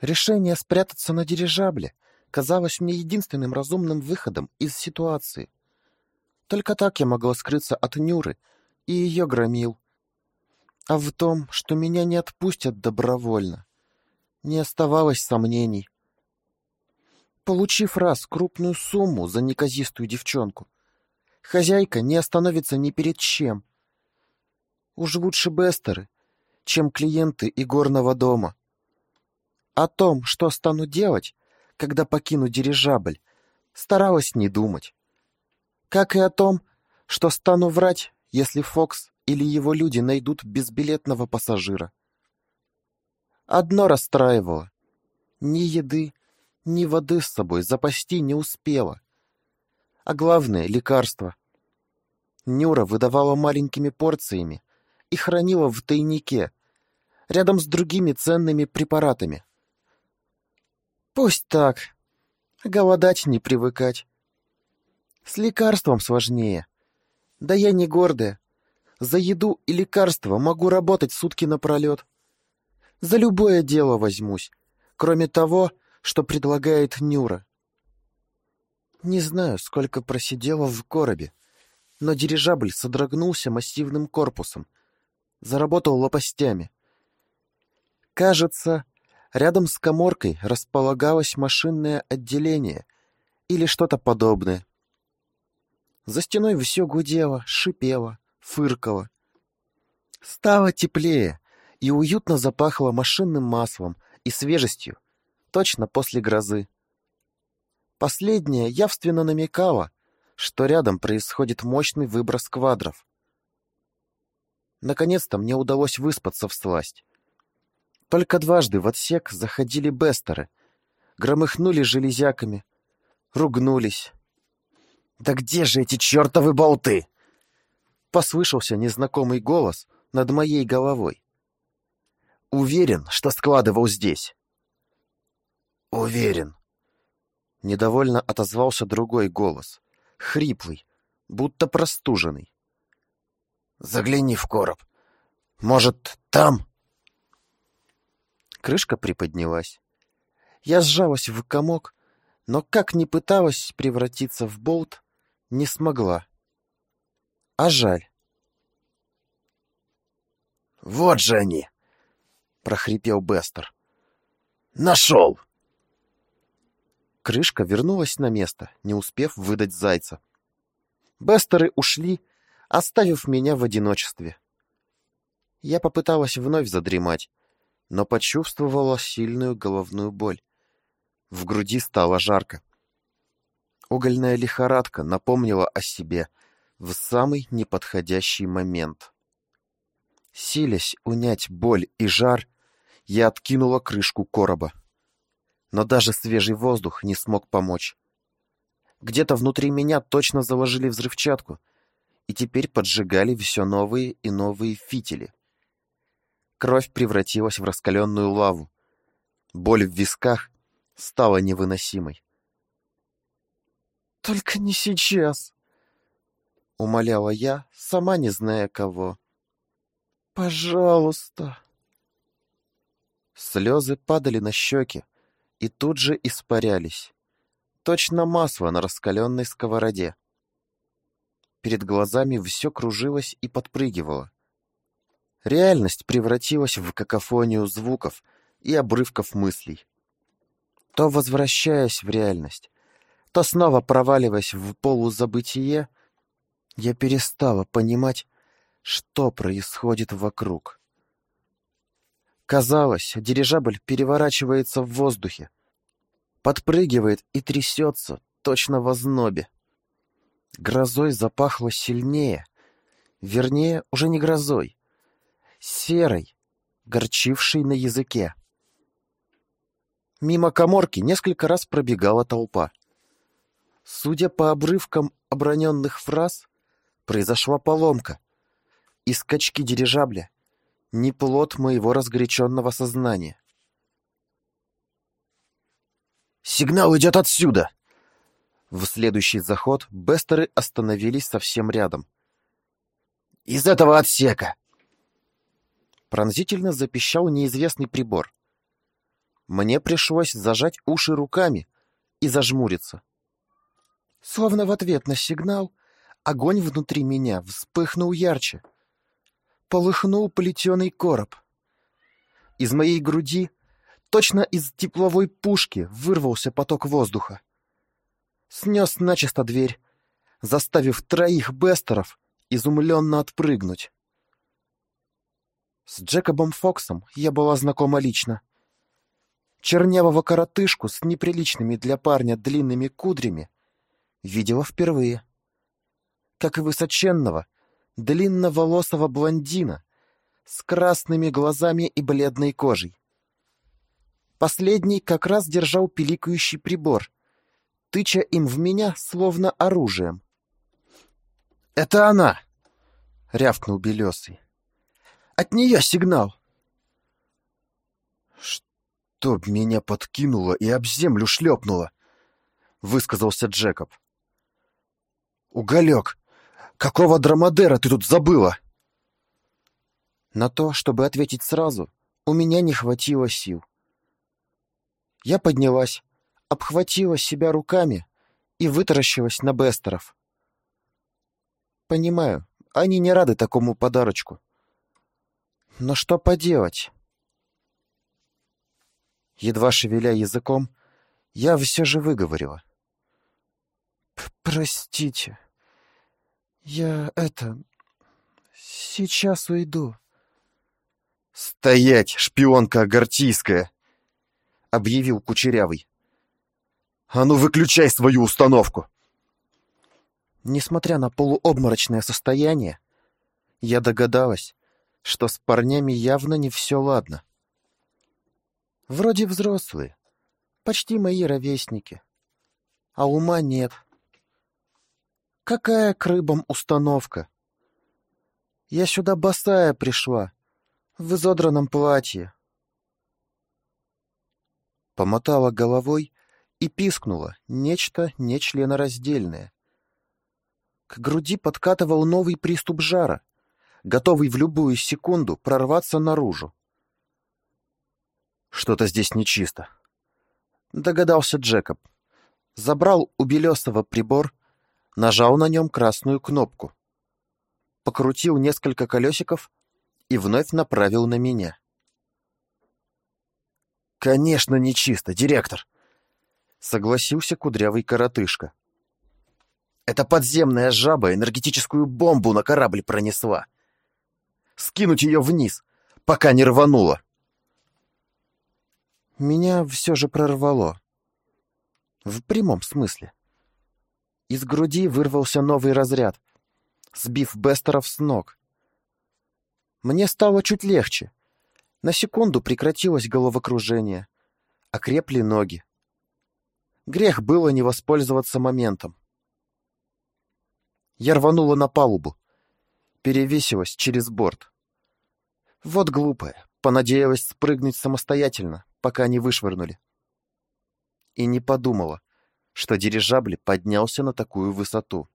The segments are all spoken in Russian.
Решение спрятаться на дирижабле казалось мне единственным разумным выходом из ситуации. Только так я могла скрыться от Нюры и ее громил. А в том, что меня не отпустят добровольно, не оставалось сомнений. Получив раз крупную сумму за неказистую девчонку, хозяйка не остановится ни перед чем. Уж лучше Бестеры, чем клиенты игорного дома. О том, что стану делать, когда покину дирижабль, старалась не думать. Как и о том, что стану врать, если Фокс или его люди найдут безбилетного пассажира. Одно расстраивало. Ни еды, ни воды с собой запасти не успела. А главное — лекарства. Нюра выдавала маленькими порциями и хранила в тайнике, рядом с другими ценными препаратами. Пусть так. Голодать не привыкать. С лекарством сложнее. Да я не гордая. За еду и лекарства могу работать сутки напролет. За любое дело возьмусь, кроме того, что предлагает Нюра. Не знаю, сколько просидела в коробе, но дирижабль содрогнулся массивным корпусом, заработал лопастями. Кажется, рядом с коморкой располагалось машинное отделение или что-то подобное. За стеной все гудело, шипело, фыркало. Стало теплее, и уютно запахло машинным маслом и свежестью, точно после грозы. Последнее явственно намекало, что рядом происходит мощный выброс квадров. Наконец-то мне удалось выспаться в сласть. Только дважды в отсек заходили бестеры, громыхнули железяками, ругнулись. «Да где же эти чертовы болты?» Послышался незнакомый голос над моей головой. Уверен, что складывал здесь. Уверен. Недовольно отозвался другой голос, хриплый, будто простуженный. Загляни в короб. Может, там? Крышка приподнялась. Я сжалась в комок, но как ни пыталась превратиться в болт, не смогла. А жаль. «Вот же они!» — прохрипел Бестер. «Нашел!» Крышка вернулась на место, не успев выдать зайца. Бестеры ушли, оставив меня в одиночестве. Я попыталась вновь задремать, но почувствовала сильную головную боль. В груди стало жарко. Угольная лихорадка напомнила о себе в самый неподходящий момент. Силясь унять боль и жар, я откинула крышку короба. Но даже свежий воздух не смог помочь. Где-то внутри меня точно заложили взрывчатку, и теперь поджигали все новые и новые фитили. Кровь превратилась в раскаленную лаву. Боль в висках стала невыносимой. «Только не сейчас!» — умоляла я, сама не зная кого. Пожалуйста. Слезы падали на щеки и тут же испарялись. Точно масло на раскаленной сковороде. Перед глазами все кружилось и подпрыгивало. Реальность превратилась в какофонию звуков и обрывков мыслей. То возвращаясь в реальность, то снова проваливаясь в полузабытие, я перестала понимать, что происходит вокруг. Казалось, дирижабль переворачивается в воздухе, подпрыгивает и трясется, точно в ознобе. Грозой запахло сильнее, вернее, уже не грозой, серой, горчившей на языке. Мимо коморки несколько раз пробегала толпа. Судя по обрывкам оброненных фраз, произошла поломка — и скачки дирижабля не плод моего разгоряченного сознания. «Сигнал идет отсюда!» В следующий заход Бестеры остановились совсем рядом. «Из этого отсека!» Пронзительно запищал неизвестный прибор. Мне пришлось зажать уши руками и зажмуриться. Словно в ответ на сигнал, огонь внутри меня вспыхнул ярче. Полыхнул плетеный короб. Из моей груди, точно из тепловой пушки, вырвался поток воздуха. Снес начисто дверь, заставив троих бестеров изумленно отпрыгнуть. С Джекобом Фоксом я была знакома лично. Чернявого коротышку с неприличными для парня длинными кудрями видела впервые. Как и высоченного, длинноволосого блондина с красными глазами и бледной кожей. Последний как раз держал пиликающий прибор, тыча им в меня словно оружием. «Это она!» — рявкнул Белесый. «От нее сигнал!» «Чтоб меня подкинуло и об землю шлепнуло!» — высказался Джекоб. «Уголек! Какого драмадера ты тут забыла?» На то, чтобы ответить сразу, у меня не хватило сил. Я поднялась, обхватила себя руками и вытаращилась на Бестеров. Понимаю, они не рады такому подарочку. Но что поделать? Едва шевеля языком, я все же выговорила. «Простите, я это... сейчас уйду». «Стоять, шпионка агартийская!» — объявил Кучерявый. «А ну, выключай свою установку!» Несмотря на полуобморочное состояние, я догадалась, что с парнями явно не все ладно. Вроде взрослые, почти мои ровесники, а ума нет. Какая к рыбам установка? Я сюда босая пришла, в изодранном платье. Помотала головой и пискнула нечто нечленораздельное. К груди подкатывал новый приступ жара, готовый в любую секунду прорваться наружу. «Что-то здесь нечисто», — догадался Джекоб. Забрал у Белесова прибор, нажал на нем красную кнопку. Покрутил несколько колесиков и вновь направил на меня. «Конечно, нечисто, директор!» — согласился кудрявый коротышка. Эта подземная жаба энергетическую бомбу на корабль пронесла. Скинуть ее вниз, пока не рвануло. Меня все же прорвало. В прямом смысле. Из груди вырвался новый разряд, сбив Бестеров с ног. Мне стало чуть легче. На секунду прекратилось головокружение. Окрепли ноги. Грех было не воспользоваться моментом. Я рванула на палубу. Перевесилась через борт. Вот глупая. Понадеялась спрыгнуть самостоятельно, пока не вышвырнули. И не подумала, что дирижабль поднялся на такую высоту.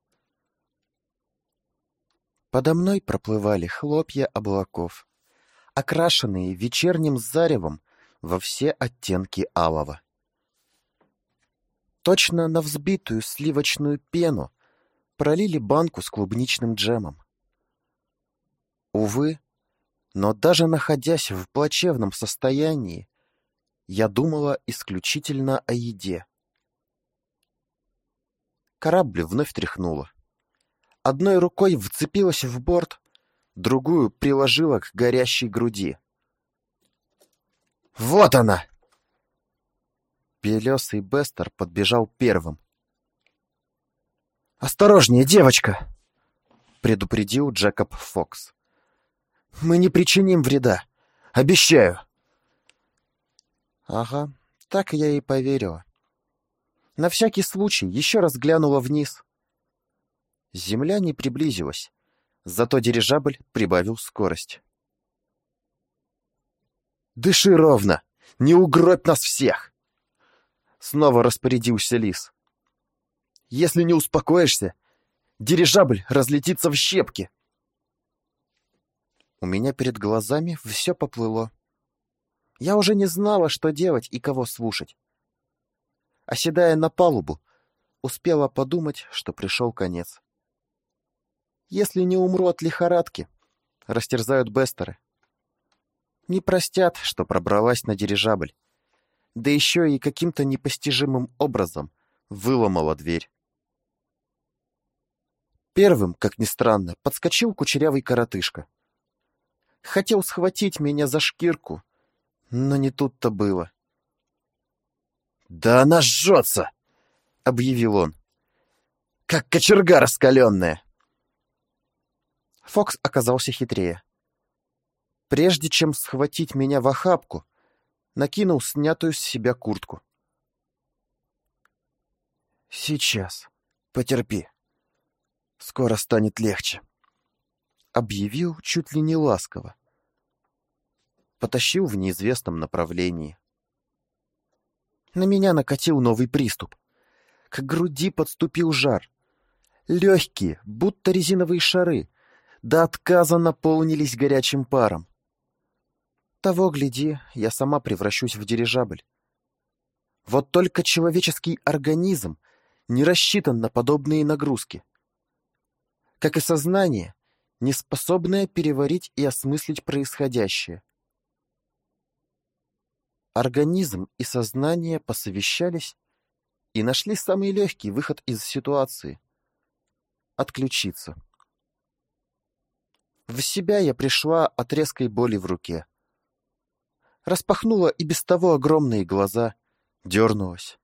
Подо мной проплывали хлопья облаков, окрашенные вечерним заревом во все оттенки алого. Точно на взбитую сливочную пену пролили банку с клубничным джемом. Увы, но даже находясь в плачевном состоянии, я думала исключительно о еде. Корабль вновь тряхнуло. Одной рукой вцепилась в борт, другую приложила к горящей груди. «Вот она!» Белесый Бестер подбежал первым. «Осторожнее, девочка!» — предупредил Джекоб Фокс. «Мы не причиним вреда. Обещаю!» Ага, так я и поверила. На всякий случай еще раз глянула вниз. Земля не приблизилась, зато дирижабль прибавил скорость. «Дыши ровно! Не угробь нас всех!» Снова распорядился лис. Если не успокоишься, дирижабль разлетится в щепки. У меня перед глазами все поплыло. Я уже не знала, что делать и кого слушать. Оседая на палубу, успела подумать, что пришел конец. Если не умру от лихорадки, растерзают Бестеры. Не простят, что пробралась на дирижабль. Да еще и каким-то непостижимым образом выломала дверь. Первым, как ни странно, подскочил кучерявый коротышка. Хотел схватить меня за шкирку, но не тут-то было. «Да она жжется!» — объявил он. «Как кочерга раскаленная!» Фокс оказался хитрее. Прежде чем схватить меня в охапку, накинул снятую с себя куртку. «Сейчас. Потерпи. Скоро станет легче», — объявил чуть ли не ласково. Потащил в неизвестном направлении. На меня накатил новый приступ. К груди подступил жар. Легкие, будто резиновые шары, до отказа наполнились горячим паром. Того, гляди, я сама превращусь в дирижабль. Вот только человеческий организм не рассчитан на подобные нагрузки. Как и сознание, не способное переварить и осмыслить происходящее. Организм и сознание посовещались и нашли самый легкий выход из ситуации — отключиться. В себя я пришла от резкой боли в руке. Распахнула и без того огромные глаза, дернулась.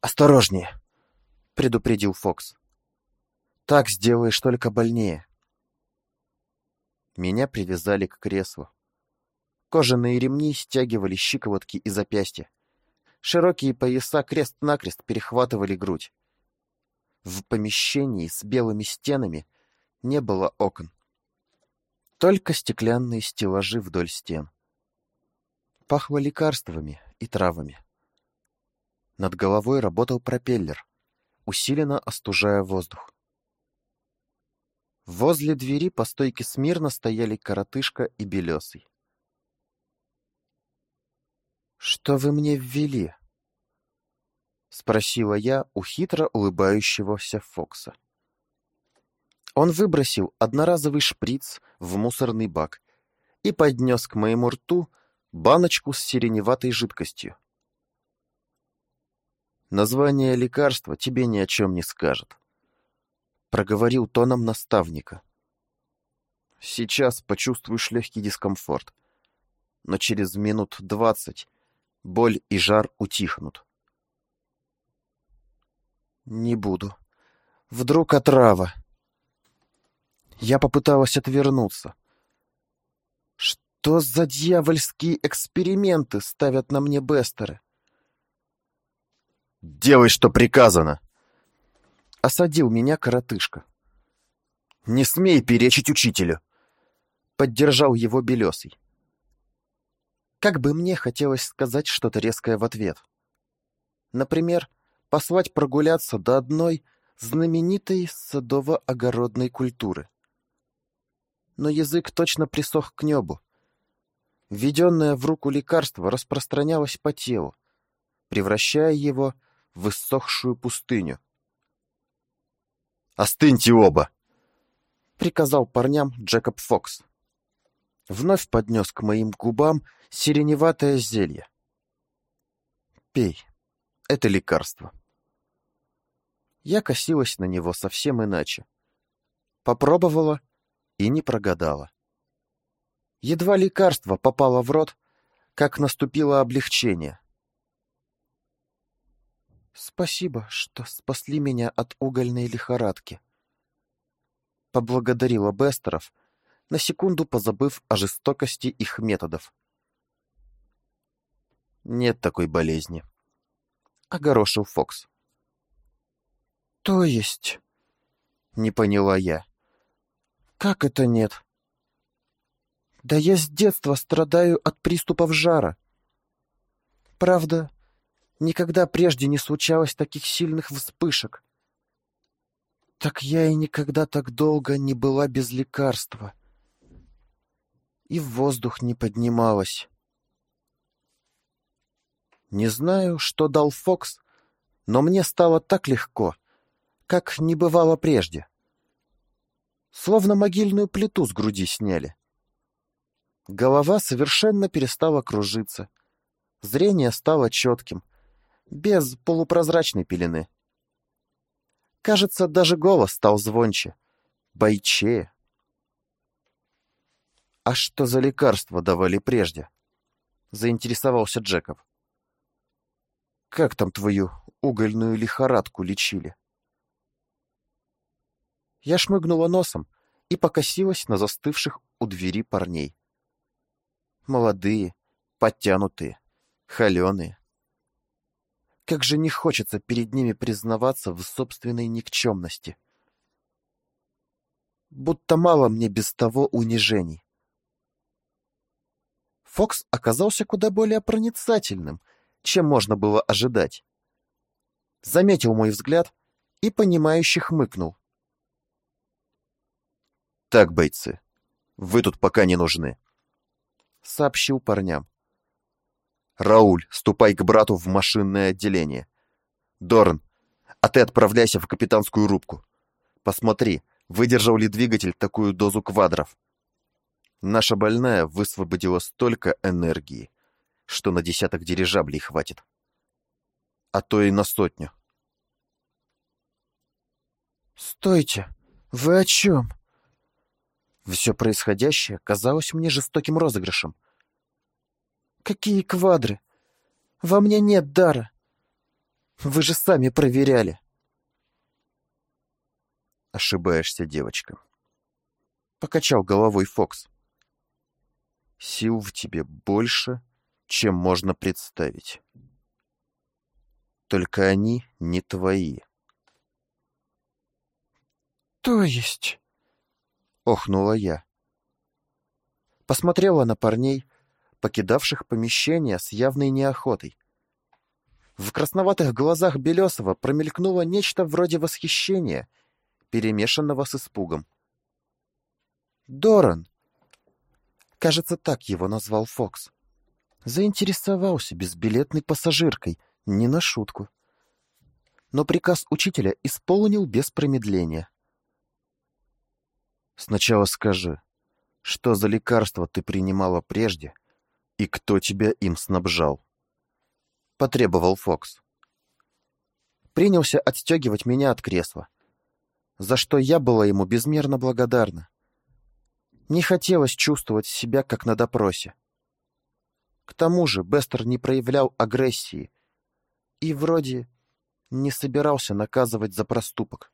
«Осторожнее!» — предупредил Фокс. «Так сделаешь только больнее». Меня привязали к креслу. Кожаные ремни стягивали щиколотки и запястья. Широкие пояса крест-накрест перехватывали грудь. В помещении с белыми стенами не было окон. Только стеклянные стеллажи вдоль стен. Пахло лекарствами и травами. Над головой работал пропеллер, усиленно остужая воздух. Возле двери по стойке смирно стояли коротышка и белесый. «Что вы мне ввели?» — спросила я у хитро улыбающегося Фокса. Он выбросил одноразовый шприц в мусорный бак и поднес к моему рту баночку с сиреневатой жидкостью. «Название лекарства тебе ни о чем не скажет», — проговорил тоном наставника. «Сейчас почувствуешь легкий дискомфорт, но через минут двадцать боль и жар утихнут». «Не буду. Вдруг отрава?» Я попыталась отвернуться. Что за дьявольские эксперименты ставят на мне Бестеры? «Делай, что приказано!» Осадил меня коротышка. «Не смей перечить учителю!» Поддержал его Белесый. Как бы мне хотелось сказать что-то резкое в ответ. Например, послать прогуляться до одной знаменитой садово-огородной культуры но язык точно присох к небу. Введенное в руку лекарство распространялось по телу, превращая его в иссохшую пустыню. «Остыньте оба!» — приказал парням Джекоб Фокс. Вновь поднес к моим губам сиреневатое зелье. «Пей. Это лекарство». Я косилась на него совсем иначе. Попробовала — и не прогадала. Едва лекарство попало в рот, как наступило облегчение. «Спасибо, что спасли меня от угольной лихорадки», — поблагодарила Бестеров, на секунду позабыв о жестокости их методов. «Нет такой болезни», — огорошил Фокс. «То есть?» — не поняла я. Как это нет? Да я с детства страдаю от приступов жара. Правда, никогда прежде не случалось таких сильных вспышек. Так я и никогда так долго не была без лекарства. И в воздух не поднималась. Не знаю, что дал Фокс, но мне стало так легко, как не бывало прежде. Словно могильную плиту с груди сняли. Голова совершенно перестала кружиться. Зрение стало четким, без полупрозрачной пелены. Кажется, даже голос стал звонче, бойчее. «А что за лекарства давали прежде?» — заинтересовался Джеков. «Как там твою угольную лихорадку лечили?» Я шмыгнула носом и покосилась на застывших у двери парней. Молодые, подтянутые, холеные. Как же не хочется перед ними признаваться в собственной никчемности. Будто мало мне без того унижений. Фокс оказался куда более проницательным, чем можно было ожидать. Заметил мой взгляд и, понимающе хмыкнул. «Так, бойцы, вы тут пока не нужны», — сообщил парням. «Рауль, ступай к брату в машинное отделение. Дорн, а ты отправляйся в капитанскую рубку. Посмотри, выдержал ли двигатель такую дозу квадров. Наша больная высвободила столько энергии, что на десяток дирижаблей хватит. А то и на сотню. «Стойте! Вы о чем?» Все происходящее казалось мне жестоким розыгрышем. «Какие квадры? Во мне нет дара. Вы же сами проверяли». «Ошибаешься, девочка», — покачал головой Фокс. «Сил в тебе больше, чем можно представить. Только они не твои». «То есть...» — охнула я. Посмотрела на парней, покидавших помещение с явной неохотой. В красноватых глазах Белесова промелькнуло нечто вроде восхищения, перемешанного с испугом. «Доран!» Кажется, так его назвал Фокс. Заинтересовался безбилетной пассажиркой, не на шутку. Но приказ учителя исполнил без промедления. Сначала скажи, что за лекарство ты принимала прежде и кто тебя им снабжал? Потребовал Фокс. Принялся отстегивать меня от кресла, за что я была ему безмерно благодарна. Не хотелось чувствовать себя, как на допросе. К тому же Бестер не проявлял агрессии и вроде не собирался наказывать за проступок.